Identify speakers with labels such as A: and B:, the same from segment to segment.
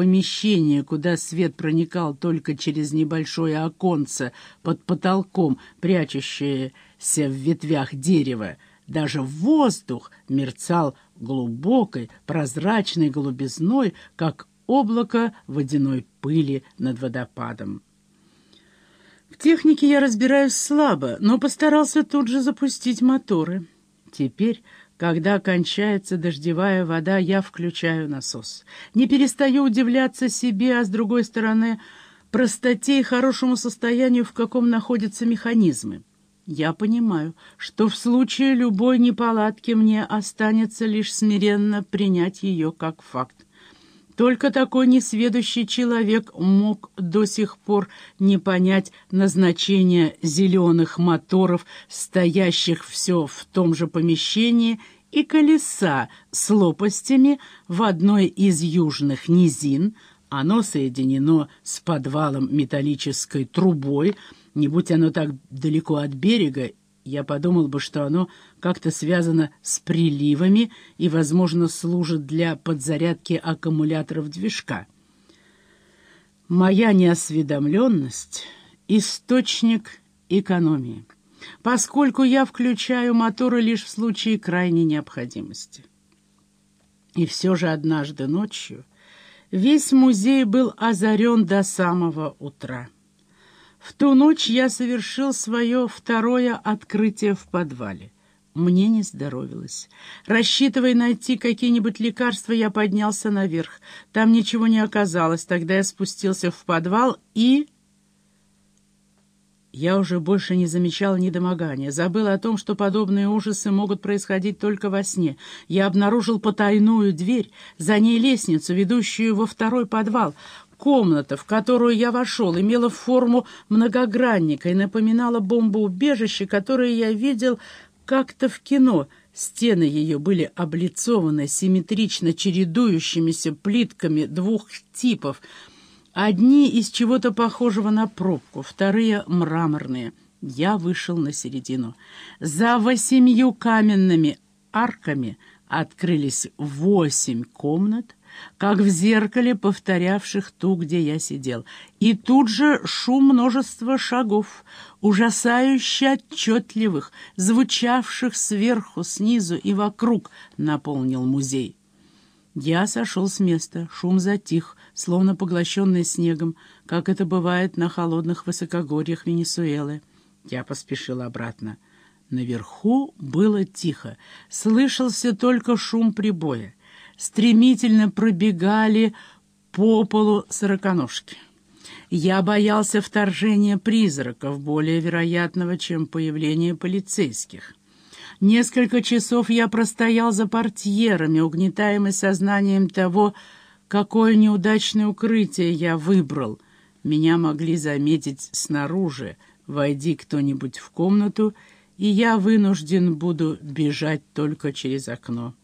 A: помещение, куда свет проникал только через небольшое оконце под потолком, прячущееся в ветвях дерева, даже воздух мерцал глубокой, прозрачной голубизной, как облако водяной пыли над водопадом. В технике я разбираюсь слабо, но постарался тут же запустить моторы. Теперь, когда кончается дождевая вода, я включаю насос. Не перестаю удивляться себе, а с другой стороны, простоте и хорошему состоянию, в каком находятся механизмы. Я понимаю, что в случае любой неполадки мне останется лишь смиренно принять ее как факт. Только такой несведущий человек мог до сих пор не понять назначения зеленых моторов, стоящих все в том же помещении, и колеса с лопастями в одной из южных низин. Оно соединено с подвалом металлической трубой. Не будь оно так далеко от берега, я подумал бы, что оно как-то связано с приливами и, возможно, служит для подзарядки аккумуляторов движка. Моя неосведомленность — источник экономии, поскольку я включаю моторы лишь в случае крайней необходимости. И все же однажды ночью весь музей был озарен до самого утра. В ту ночь я совершил свое второе открытие в подвале. Мне не здоровилось. Рассчитывая найти какие-нибудь лекарства, я поднялся наверх. Там ничего не оказалось. Тогда я спустился в подвал и... Я уже больше не замечал недомогания. Забыл о том, что подобные ужасы могут происходить только во сне. Я обнаружил потайную дверь, за ней лестницу, ведущую во второй подвал. Комната, в которую я вошел, имела форму многогранника и напоминала бомбоубежище, которое я видел как-то в кино. Стены ее были облицованы симметрично чередующимися плитками двух типов. Одни из чего-то похожего на пробку, вторые — мраморные. Я вышел на середину. За восемью каменными арками открылись восемь комнат, как в зеркале, повторявших ту, где я сидел. И тут же шум множества шагов, ужасающе отчетливых, звучавших сверху, снизу и вокруг, наполнил музей. Я сошел с места, шум затих, словно поглощенный снегом, как это бывает на холодных высокогорьях Венесуэлы. Я поспешил обратно. Наверху было тихо, слышался только шум прибоя стремительно пробегали по полу сороконожки. Я боялся вторжения призраков, более вероятного, чем появление полицейских. Несколько часов я простоял за портьерами, угнетаемый сознанием того, какое неудачное укрытие я выбрал. Меня могли заметить снаружи, войди кто-нибудь в комнату, и я вынужден буду бежать только через окно.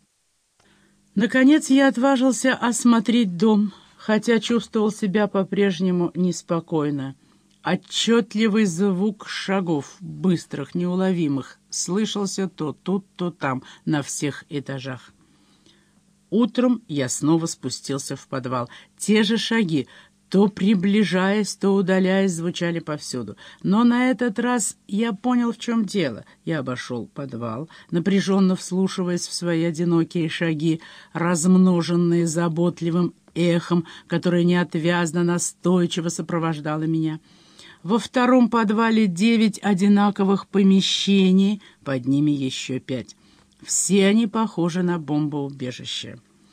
A: Наконец я отважился осмотреть дом, хотя чувствовал себя по-прежнему неспокойно. Отчетливый звук шагов, быстрых, неуловимых, слышался то тут, то там, на всех этажах. Утром я снова спустился в подвал. Те же шаги, то приближаясь, то удаляясь, звучали повсюду. Но на этот раз я понял, в чем дело. Я обошел подвал, напряженно вслушиваясь в свои одинокие шаги, размноженные заботливым эхом, которое неотвязно, настойчиво сопровождало меня. Во втором подвале девять одинаковых помещений, под ними еще пять. Все они похожи на бомбоубежище.